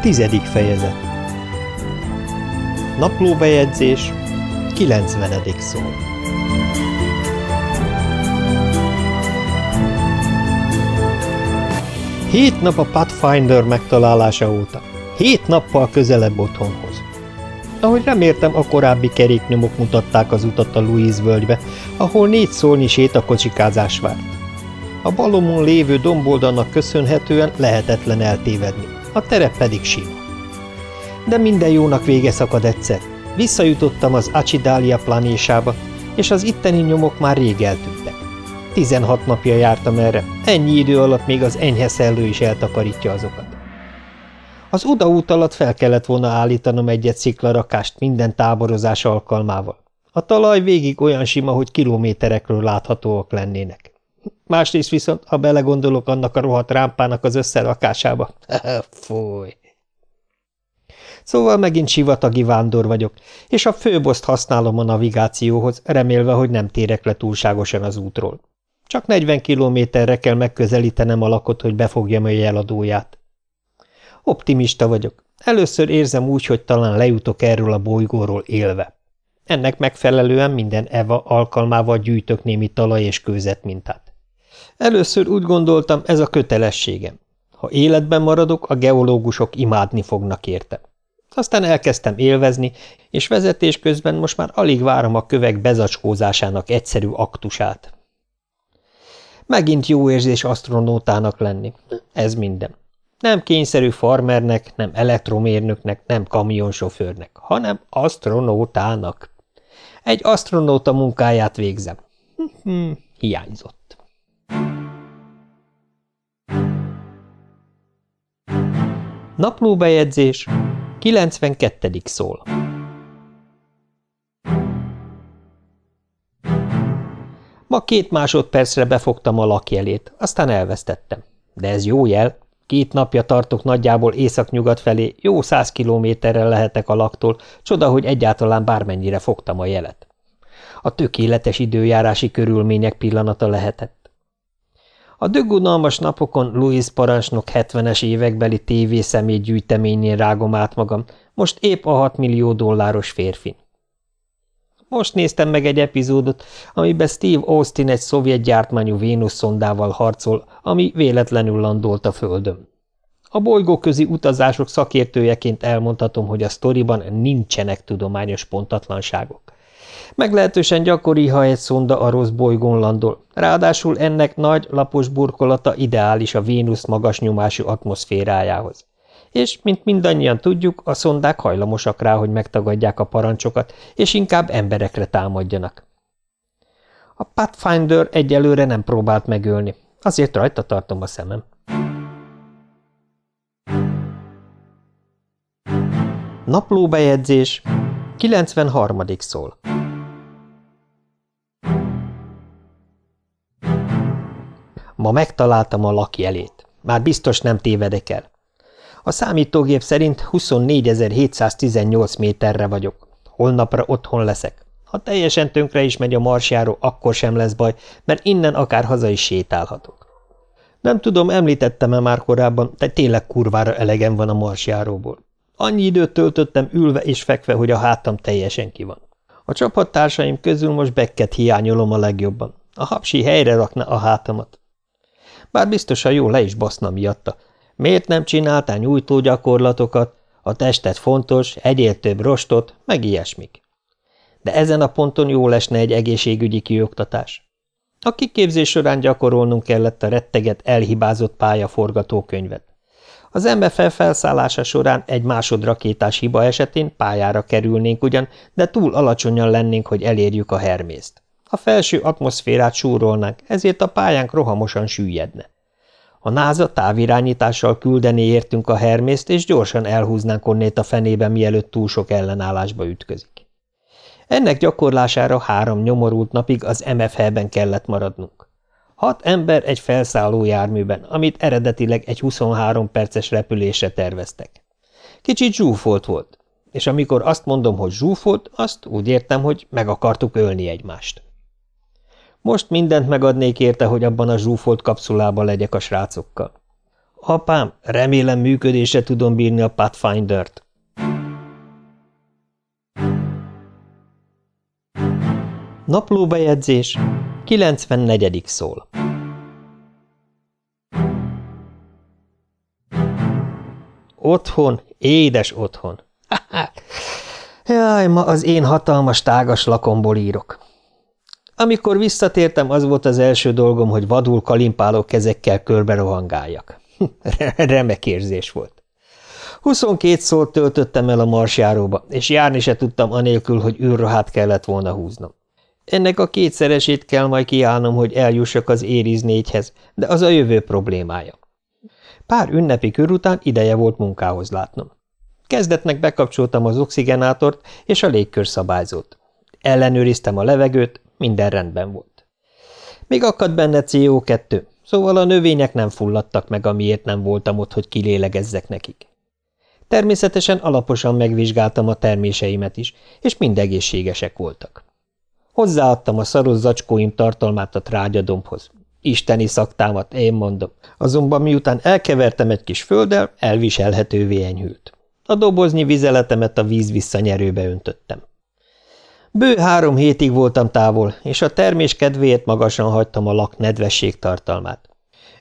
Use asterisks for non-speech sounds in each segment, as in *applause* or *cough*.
Tizedik fejezet Naplóbejegyzés 90. szó Hét nap a Pathfinder megtalálása óta. Hét nappal közelebb otthonhoz. Ahogy reméltem, a korábbi keréknyomok mutatták az utat a Louise völgybe, ahol négy szólni sétakocsikázás várt. A balomon lévő domboldalnak köszönhetően lehetetlen eltévedni a terep pedig sima. De minden jónak vége szakad egyszer. Visszajutottam az Acidália planésába, és az itteni nyomok már rég eltűntek. Tizenhat napja jártam erre, ennyi idő alatt még az enyhe szellő is eltakarítja azokat. Az odaút alatt fel kellett volna állítanom egyet sziklarakást minden táborozás alkalmával. A talaj végig olyan sima, hogy kilométerekről láthatóak lennének. Másrészt viszont, ha belegondolok annak a rohadt rámpának az összerakásába, *laughs* fúj. Szóval megint sivatagi vándor vagyok, és a főboszt használom a navigációhoz, remélve, hogy nem térek le túlságosan az útról. Csak 40 kilométerre kell megközelítenem a lakot, hogy befogjam a jeladóját. Optimista vagyok. Először érzem úgy, hogy talán lejutok erről a bolygóról élve. Ennek megfelelően minden Eva alkalmával gyűjtök némi talaj és kőzet mintát. Először úgy gondoltam, ez a kötelességem. Ha életben maradok, a geológusok imádni fognak érte. Aztán elkezdtem élvezni, és vezetés közben most már alig várom a kövek bezacskózásának egyszerű aktusát. Megint jó érzés asztronótának lenni. Ez minden. Nem kényszerű farmernek, nem elektromérnöknek, nem kamionsofőrnek, hanem asztronótának. Egy asztronóta munkáját végzem. Hm, hiányzott. Naplóbejegyzés 92. szól Ma két másodpercre befogtam a lakjelét, aztán elvesztettem. De ez jó jel. Két napja tartok nagyjából északnyugat felé, jó száz kilométerrel lehetek a laktól, csoda, hogy egyáltalán bármennyire fogtam a jelet. A tökéletes időjárási körülmények pillanata lehetett. A dögunalmas napokon Louis parancsnok 70-es évekbeli tévészemély gyűjteményén rágom át magam, most épp a 6 millió dolláros férfin. Most néztem meg egy epizódot, amiben Steve Austin egy szovjet gyártmányú Vénusz szondával harcol, ami véletlenül landolt a Földön. A bolygóközi utazások szakértőjeként elmondhatom, hogy a sztoriban nincsenek tudományos pontatlanságok. Meglehetősen gyakori, ha egy szonda a rossz bolygón landol, ráadásul ennek nagy, lapos burkolata ideális a Vénusz magas nyomású atmoszférájához. És, mint mindannyian tudjuk, a szondák hajlamosak rá, hogy megtagadják a parancsokat, és inkább emberekre támadjanak. A Pathfinder egyelőre nem próbált megölni, azért rajta tartom a szemem. Naplóbejegyzés 93. szól Ma megtaláltam a lakjelét. Már biztos nem tévedek el. A számítógép szerint 24.718 méterre vagyok. Holnapra otthon leszek. Ha teljesen tönkre is megy a marsjáró, akkor sem lesz baj, mert innen akár haza is sétálhatok. Nem tudom, említettem-e már korábban, de tényleg kurvára elegem van a marsjáróból. Annyi időt töltöttem ülve és fekve, hogy a hátam teljesen ki van. A csapattársaim közül most Becket hiányolom a legjobban. A hapsi helyre rakna a hátamat. Bár biztosan jó le is baszna miatta. Miért nem csináltál nyújtó gyakorlatokat? A tested fontos, egyél több rostot, meg ilyesmik. De ezen a ponton jó lesne egy egészségügyi kioktatás. A kiképzés során gyakorolnunk kellett a retteget elhibázott pálya forgatókönyvet. Az MFL felszállása során egy másodrakétás hiba esetén pályára kerülnénk ugyan, de túl alacsonyan lennénk, hogy elérjük a hermészt. A felső atmoszférát súrolnánk, ezért a pályánk rohamosan süllyedne. A náza távirányítással küldeni értünk a hermészt, és gyorsan elhúznánk onnét a fenébe, mielőtt túl sok ellenállásba ütközik. Ennek gyakorlására három nyomorult napig az MFH-ben kellett maradnunk. Hat ember egy felszálló járműben, amit eredetileg egy 23 perces repülésre terveztek. Kicsit zsúfolt volt, és amikor azt mondom, hogy zsúfolt, azt úgy értem, hogy meg akartuk ölni egymást. Most mindent megadnék érte, hogy abban a zsúfolt kapszulában legyek a srácokkal. Apám, remélem működésre tudom bírni a Pathfinder-t. Naplóbejegyzés 94. szól Otthon, édes otthon. *laughs* Jaj, ma az én hatalmas tágas lakomból írok. Amikor visszatértem, az volt az első dolgom, hogy vadul kalimpáló kezekkel körbe rohangáljak. Remek érzés volt. 22 szót töltöttem el a marsjáróba, és járni se tudtam anélkül, hogy űrrohát kellett volna húznom. Ennek a kétszeresét kell majd kiállnom, hogy eljussak az Ériz négyhez, de az a jövő problémája. Pár ünnepi kör után ideje volt munkához látnom. Kezdetnek bekapcsoltam az oxigenátort és a légkörszabályzót. Ellenőriztem a levegőt, minden rendben volt. Még akadt benne CO2, szóval a növények nem fulladtak meg, amiért nem voltam ott, hogy kilélegezzek nekik. Természetesen alaposan megvizsgáltam a terméseimet is, és mind egészségesek voltak. Hozzáadtam a szaros zacskóim tartalmát a trágyadombhoz. Isteni szaktámat, én mondom. Azonban miután elkevertem egy kis földdel, elviselhetővé enyhült. A doboznyi vizeletemet a víz visszanyerőbe öntöttem. Bő három hétig voltam távol, és a termés kedvéért magasan hagytam a lak nedvesség tartalmát.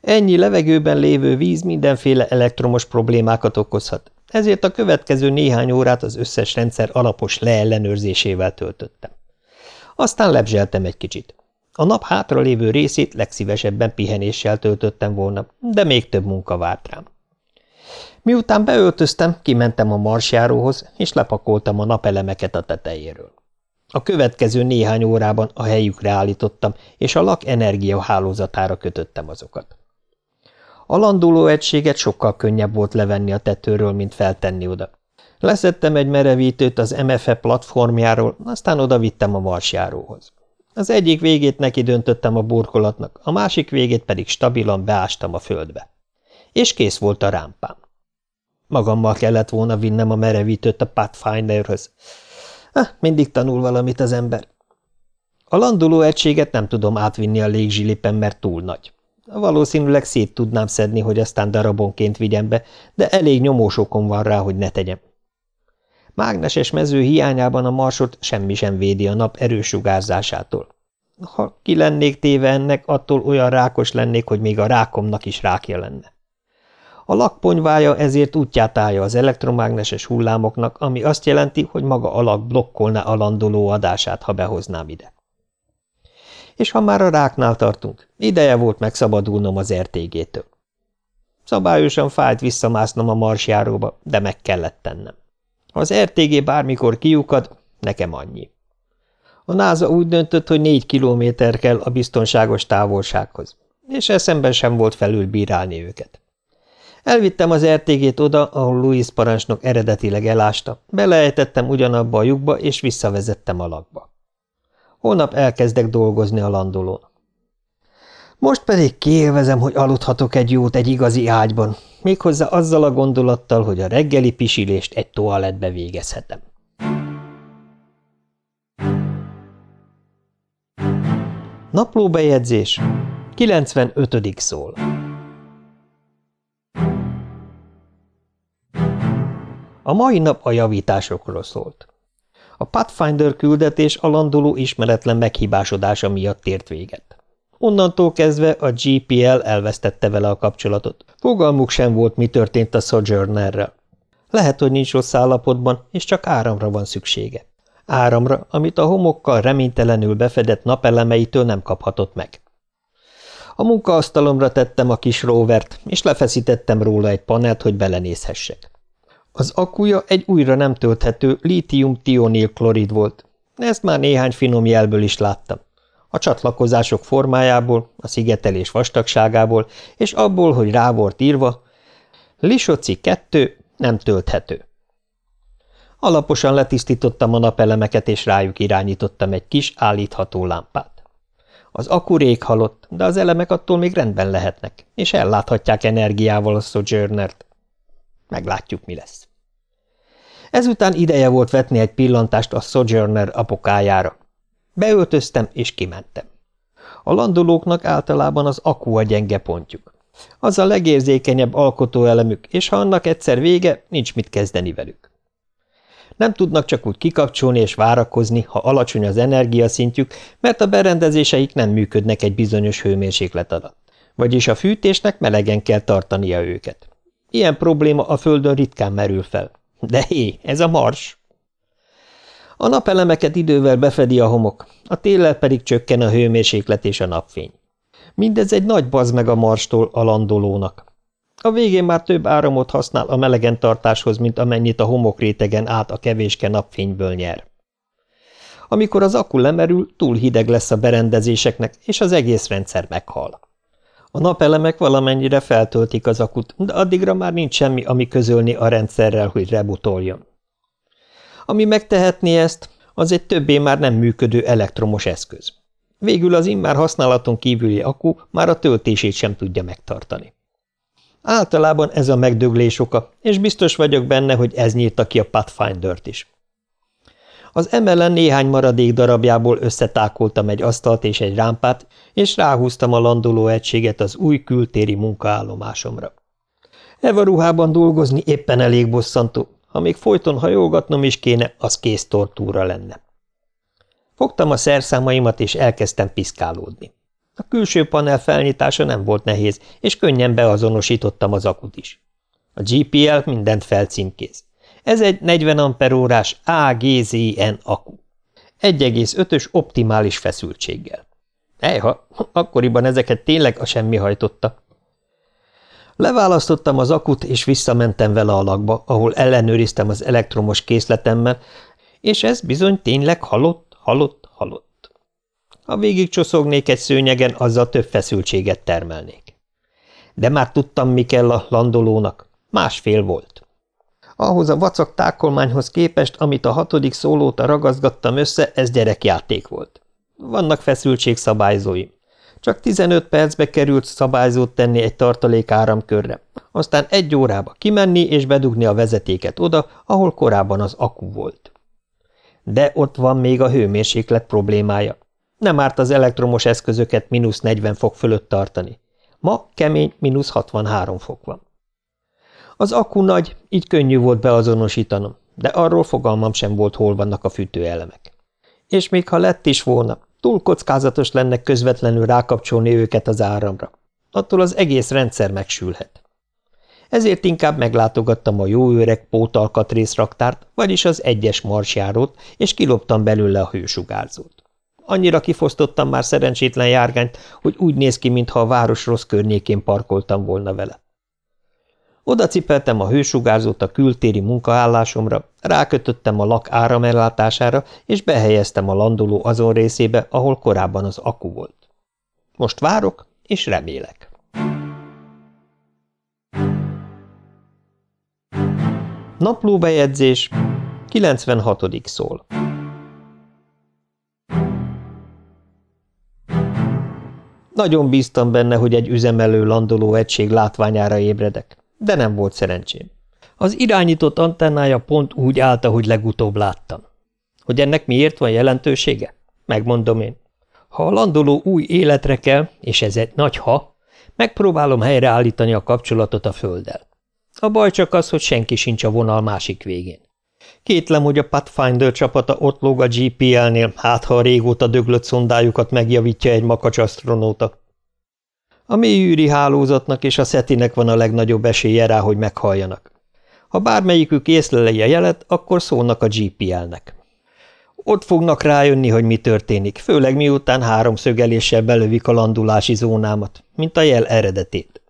Ennyi levegőben lévő víz mindenféle elektromos problémákat okozhat, ezért a következő néhány órát az összes rendszer alapos leellenőrzésével töltöttem. Aztán lebzseltem egy kicsit. A nap hátra lévő részét legszívesebben pihenéssel töltöttem volna, de még több munka várt rám. Miután beöltöztem, kimentem a marsjáróhoz, és lepakoltam a napelemeket a tetejéről. A következő néhány órában a helyükre állítottam, és a lak energiahálózatára kötöttem azokat. A landuló egységet sokkal könnyebb volt levenni a tetőről, mint feltenni oda. Leszettem egy merevítőt az MFE platformjáról, aztán oda vittem a marsjáróhoz. Az egyik végét neki döntöttem a burkolatnak, a másik végét pedig stabilan beástam a földbe. És kész volt a rámpám. Magammal kellett volna vinnem a merevítőt a Pathfinderhöz. Ha, mindig tanul valamit az ember. A landuló egységet nem tudom átvinni a légzsilipen, mert túl nagy. Valószínűleg szét tudnám szedni, hogy aztán darabonként vigyem be, de elég nyomósokon van rá, hogy ne tegyem. Mágneses mező hiányában a marsot semmi sem védi a nap erős sugárzásától. Ha ki lennék téve ennek, attól olyan rákos lennék, hogy még a rákomnak is rákja lenne. A lakponyvája ezért útját állja az elektromágneses hullámoknak, ami azt jelenti, hogy maga a lak blokkolná a landoló adását, ha behoznám ide. És ha már a ráknál tartunk, ideje volt megszabadulnom az RTG-től. Szabályosan fájt visszamásznom a marsjáróba, de meg kellett tennem. Ha az RTG bármikor kiukad, nekem annyi. A NASA úgy döntött, hogy négy kilométer kell a biztonságos távolsághoz, és eszemben sem volt felül bírálni őket. Elvittem az RTG-t oda, ahol Louis parancsnok eredetileg elásta, belejtettem ugyanabba a lyukba, és visszavezettem a lakba. Holnap elkezdek dolgozni a landolón. Most pedig kiélvezem, hogy aludhatok egy jót egy igazi ágyban, méghozzá azzal a gondolattal, hogy a reggeli pisilést egy toalettbe végezhetem. Naplóbejegyzés 95. szól A mai nap a javításokról szólt. A Pathfinder küldetés a landoló ismeretlen meghibásodása miatt tért véget. Onnantól kezdve a GPL elvesztette vele a kapcsolatot. Fogalmuk sem volt, mi történt a Sojournerrel. Lehet, hogy nincs rossz állapotban, és csak áramra van szüksége. Áramra, amit a homokkal reménytelenül befedett napelemeitől nem kaphatott meg. A munkaasztalomra tettem a kis rovert, és lefeszítettem róla egy panelt, hogy belenézhessek. Az akuja egy újra nem tölthető lítium-tionil klorid volt. Ezt már néhány finom jelből is láttam. A csatlakozások formájából, a szigetelés vastagságából, és abból, hogy rá volt írva, Lisoci 2 nem tölthető. Alaposan letisztítottam a napelemeket, és rájuk irányítottam egy kis állítható lámpát. Az akku rég halott, de az elemek attól még rendben lehetnek, és elláthatják energiával a Sojournert. Meglátjuk, mi lesz. Ezután ideje volt vetni egy pillantást a Sojourner apokájára. Beöltöztem, és kimentem. A landolóknak általában az akku a gyenge pontjuk. Az a legérzékenyebb alkotóelemük, és ha annak egyszer vége, nincs mit kezdeni velük. Nem tudnak csak úgy kikapcsolni és várakozni, ha alacsony az energiaszintjük, mert a berendezéseik nem működnek egy bizonyos hőmérséklet alatt. Vagyis a fűtésnek melegen kell tartania őket. Ilyen probléma a Földön ritkán merül fel. De hé, ez a mars! A napelemeket idővel befedi a homok, a téllel pedig csökken a hőmérséklet és a napfény. Mindez egy nagy bazd meg a marstól a landolónak. A végén már több áramot használ a melegen tartáshoz, mint amennyit a homokrétegen át a kevéske napfényből nyer. Amikor az akku lemerül, túl hideg lesz a berendezéseknek, és az egész rendszer meghal. A napelemek valamennyire feltöltik az akut, de addigra már nincs semmi, ami közölni a rendszerrel, hogy rebutoljon. Ami megtehetné ezt, az egy többé már nem működő elektromos eszköz. Végül az immár használaton kívüli akku már a töltését sem tudja megtartani. Általában ez a megdöglés oka, és biztos vagyok benne, hogy ez nyírta ki a Pathfinder-t is. Az emelen néhány maradék darabjából összetákoltam egy asztalt és egy rámpát, és ráhúztam a landoló egységet az új kültéri munkaállomásomra. Eva ruhában dolgozni éppen elég bosszantó, ha még folyton hajolgatnom is kéne, az kész tortúra lenne. Fogtam a szerszámaimat, és elkezdtem piszkálódni. A külső panel felnyitása nem volt nehéz, és könnyen beazonosítottam az akut is. A GPL mindent felcímkéz. Ez egy 40 amperórás AGZN akku. 1,5-ös optimális feszültséggel. Ejha, akkoriban ezeket tényleg a semmi hajtotta. Leválasztottam az akut, és visszamentem vele a lakba, ahol ellenőriztem az elektromos készletemmel, és ez bizony tényleg halott, halott, halott. Ha végig csoszognék egy szőnyegen, azzal több feszültséget termelnék. De már tudtam, mi kell a landolónak. Másfél volt. Ahhoz a vacak tákolmányhoz képest, amit a hatodik szólóta ragaszgattam össze, ez gyerekjáték volt. Vannak feszültségszabályzóim. Csak 15 percbe került szabályzót tenni egy tartalék áramkörre, aztán egy órába kimenni és bedugni a vezetéket oda, ahol korábban az akku volt. De ott van még a hőmérséklet problémája. Nem árt az elektromos eszközöket mínusz 40 fok fölött tartani. Ma kemény mínusz 63 fok van. Az akku nagy, így könnyű volt beazonosítanom, de arról fogalmam sem volt, hol vannak a fűtőelemek. És még ha lett is volna, túl kockázatos lenne közvetlenül rákapcsolni őket az áramra. Attól az egész rendszer megsülhet. Ezért inkább meglátogattam a jó öreg pótalkatrész raktárt, vagyis az egyes marsjárót, és kiloptam belőle a hősugárzót. Annyira kifosztottam már szerencsétlen járgányt, hogy úgy néz ki, mintha a város rossz környékén parkoltam volna vele. Oda cipeltem a hősugárzót a kültéri munkaállásomra, rákötöttem a lak áramellátására, és behelyeztem a landoló azon részébe, ahol korábban az akku volt. Most várok, és remélek. Naplóbejegyzés 96. szól Nagyon bíztam benne, hogy egy üzemelő landoló egység látványára ébredek de nem volt szerencsém. Az irányított antennája pont úgy állt, ahogy legutóbb láttam. Hogy ennek miért van jelentősége? Megmondom én. Ha a landoló új életre kell, és ez egy nagy ha, megpróbálom helyreállítani a kapcsolatot a földdel. A baj csak az, hogy senki sincs a vonal másik végén. Kétlem, hogy a Pathfinder csapata ott lóg a GPL-nél, hát ha régóta döglött szondájukat megjavítja egy makacsasztronóta. A mélyűri hálózatnak és a szetinek van a legnagyobb esélye rá, hogy meghalljanak. Ha bármelyikük észlelje jelet, akkor szólnak a GPL-nek. Ott fognak rájönni, hogy mi történik, főleg miután háromszögeléssel belövik a landulási zónámat, mint a jel eredetét.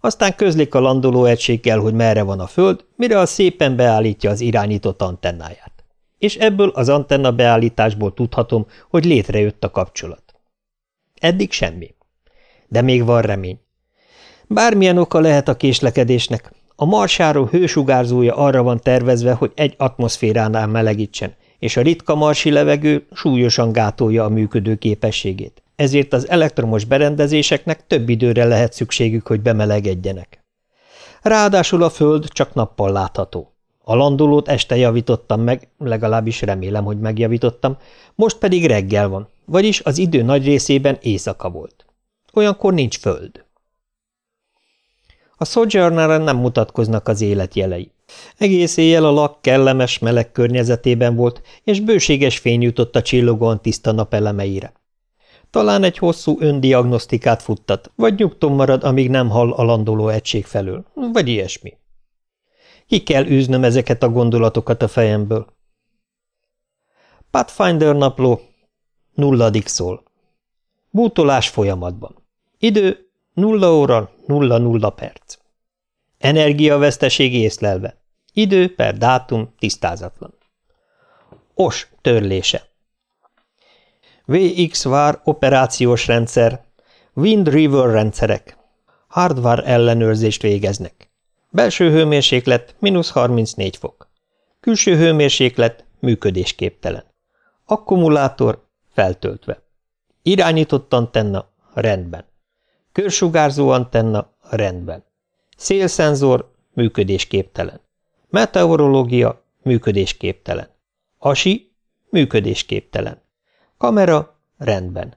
Aztán közlik a landoló egységgel, hogy merre van a föld, mire a szépen beállítja az irányított antennáját. És ebből az antenna beállításból tudhatom, hogy létrejött a kapcsolat. Eddig semmi. De még van remény. Bármilyen oka lehet a késlekedésnek, a marsáró hősugárzója arra van tervezve, hogy egy atmoszféránál melegítsen, és a ritka marsi levegő súlyosan gátolja a működő képességét. ezért az elektromos berendezéseknek több időre lehet szükségük, hogy bemelegedjenek. Ráadásul a föld csak nappal látható. A landolót este javítottam meg, legalábbis remélem, hogy megjavítottam, most pedig reggel van, vagyis az idő nagy részében éjszaka volt. Olyankor nincs föld. A sojourner nem mutatkoznak az életjelei. Egész éjjel a lak kellemes, meleg környezetében volt, és bőséges fény jutott a csillogóan tiszta nap elemeire. Talán egy hosszú öndiagnosztikát futtat, vagy nyugton marad, amíg nem hall a landoló egység felől, vagy ilyesmi. Ki kell űznöm ezeket a gondolatokat a fejemből. Pathfinder napló nulladik szól. Bútolás folyamatban. Idő nulla óra nulla nulla perc. Energiaveszteség észlelve. Idő per dátum tisztázatlan. OS törlése. VX vár operációs rendszer. Wind River rendszerek. Hardware ellenőrzést végeznek. Belső hőmérséklet mínusz 34 fok. Külső hőmérséklet működésképtelen. Akkumulátor feltöltve. Irányított antenna rendben. Körsugárzó antenna rendben. Szélszenzor működésképtelen. Meteorológia működésképtelen. Asi működésképtelen. Kamera rendben.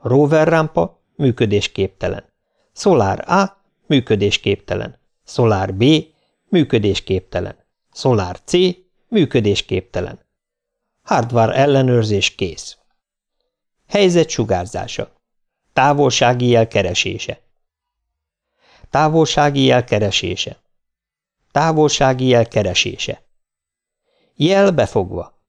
Rover rámpa működésképtelen. Szolár A működésképtelen. Szolár B működésképtelen. Szolár C működésképtelen. Hardware ellenőrzés kész. Helyzet sugárzása. Távolsági jel keresése. Távolsági jel keresése. Távolsági jel keresése. Jel befogva.